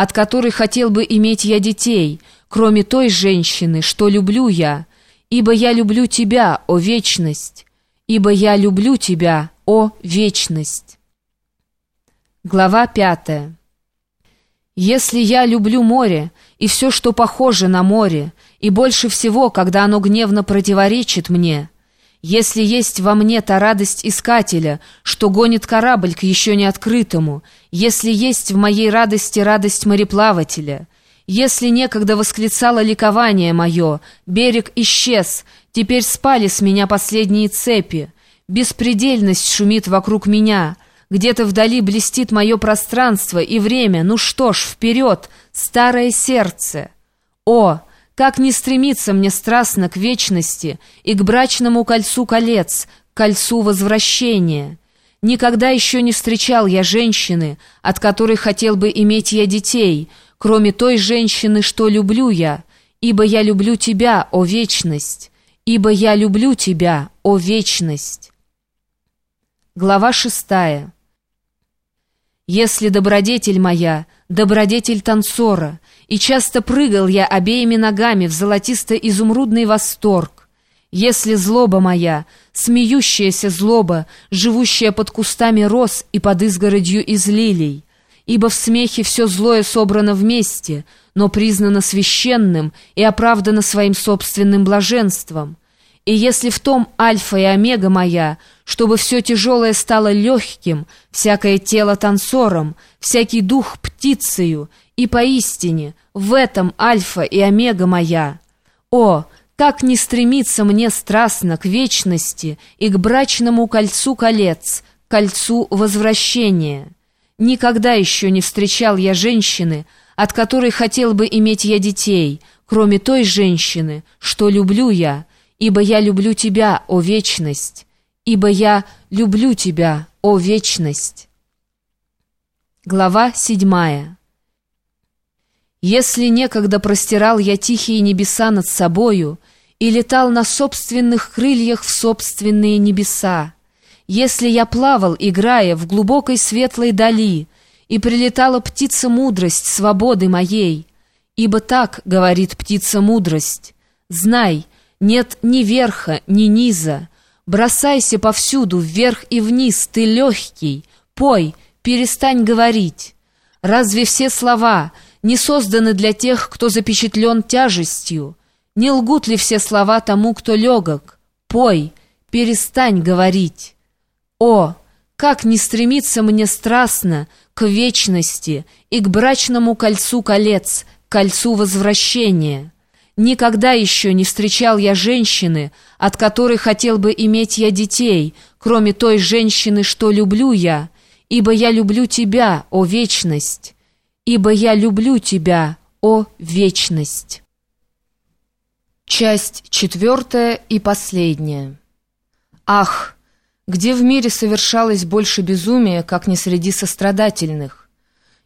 от которой хотел бы иметь я детей, кроме той женщины, что люблю я, ибо я люблю тебя, о вечность, ибо я люблю тебя, о вечность». Глава пятая. «Если я люблю море и все, что похоже на море, и больше всего, когда оно гневно противоречит мне, если есть во мне та радость искателя, что гонит корабль к еще не открытому, если есть в моей радости радость мореплавателя, если некогда восклицало ликование мое, берег исчез, теперь спали с меня последние цепи, беспредельность шумит вокруг меня, где-то вдали блестит мое пространство и время, ну что ж, вперед, старое сердце. О, как не стремиться мне страстно к вечности и к брачному кольцу колец, к кольцу возвращения. Никогда еще не встречал я женщины, от которой хотел бы иметь я детей, кроме той женщины, что люблю я, ибо я люблю тебя, о вечность, ибо я люблю тебя, о вечность. Глава шестая. Если добродетель моя, добродетель танцора, и часто прыгал я обеими ногами в золотисто-изумрудный восторг, если злоба моя, смеющаяся злоба, живущая под кустами роз и под изгородью из лилий, ибо в смехе все злое собрано вместе, но признано священным и оправдано своим собственным блаженством, и если в том альфа и омега моя, чтобы все тяжелое стало легким, всякое тело танцором, всякий дух птицею, и поистине в этом альфа и омега моя. О, как не стремиться мне страстно к вечности и к брачному кольцу колец, кольцу возвращения. Никогда еще не встречал я женщины, от которой хотел бы иметь я детей, кроме той женщины, что люблю я, ибо я люблю тебя, о вечность, ибо я люблю тебя, о вечность. Глава седьмая. Если некогда простирал я тихие небеса над собою и летал на собственных крыльях в собственные небеса, если я плавал, играя в глубокой светлой дали, и прилетала птица мудрость свободы моей, ибо так говорит птица мудрость, знай, нет ни верха, ни низа. Бросайся повсюду, вверх и вниз, ты легкий. Пой, перестань говорить. Разве все слова не созданы для тех, кто запечатлен тяжестью? Не лгут ли все слова тому, кто легок? Пой, перестань говорить. О, как не стремиться мне страстно к вечности и к брачному кольцу колец, кольцу возвращения!» Никогда еще не встречал я женщины, от которой хотел бы иметь я детей, кроме той женщины, что люблю я, ибо я люблю тебя, о вечность, ибо я люблю тебя, о вечность. Часть четвертая и последняя. Ах, где в мире совершалось больше безумия, как не среди сострадательных?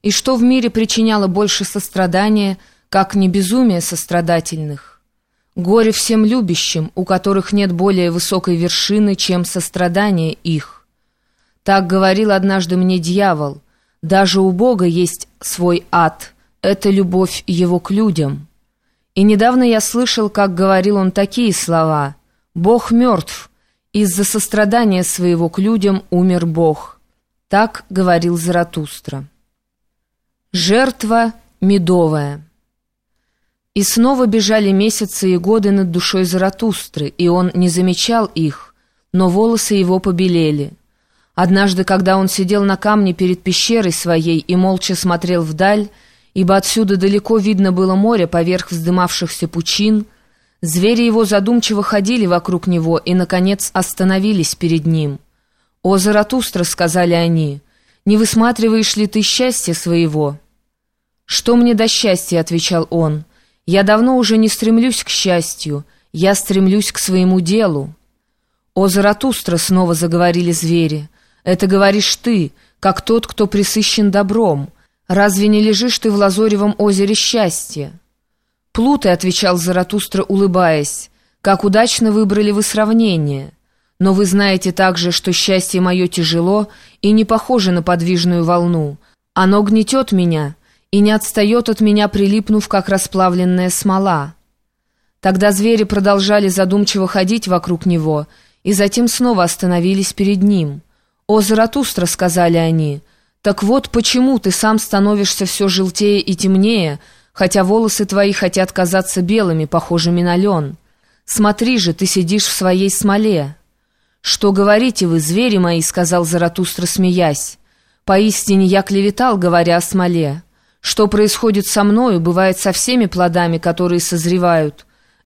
И что в мире причиняло больше сострадания – как не безумие сострадательных. Горе всем любящим, у которых нет более высокой вершины, чем сострадание их. Так говорил однажды мне дьявол. Даже у Бога есть свой ад. Это любовь его к людям. И недавно я слышал, как говорил он такие слова. «Бог мертв. Из-за сострадания своего к людям умер Бог». Так говорил Заратустра. Жертва медовая. И снова бежали месяцы и годы над душой Заратустры, и он не замечал их, но волосы его побелели. Однажды, когда он сидел на камне перед пещерой своей и молча смотрел вдаль, ибо отсюда далеко видно было море поверх вздымавшихся пучин, звери его задумчиво ходили вокруг него и, наконец, остановились перед ним. «О, Заратустра!» — сказали они, — «не высматриваешь ли ты счастья своего?» «Что мне до счастья?» — отвечал он, — я давно уже не стремлюсь к счастью, я стремлюсь к своему делу. «О, Заратустра!» — снова заговорили звери. «Это говоришь ты, как тот, кто присыщен добром. Разве не лежишь ты в лазоревом озере счастья?» «Плуты», — отвечал Заратустра, улыбаясь, — «как удачно выбрали вы сравнение. Но вы знаете также, что счастье мое тяжело и не похоже на подвижную волну. Оно гнетет меня» и не отстает от меня, прилипнув, как расплавленная смола. Тогда звери продолжали задумчиво ходить вокруг него, и затем снова остановились перед ним. «О, Заратустра!» — сказали они. «Так вот почему ты сам становишься все желтее и темнее, хотя волосы твои хотят казаться белыми, похожими на лен. Смотри же, ты сидишь в своей смоле». «Что говорите вы, звери мои?» — сказал Заратустра, смеясь. «Поистине я клеветал, говоря о смоле. Что происходит со мною, бывает со всеми плодами, которые созревают».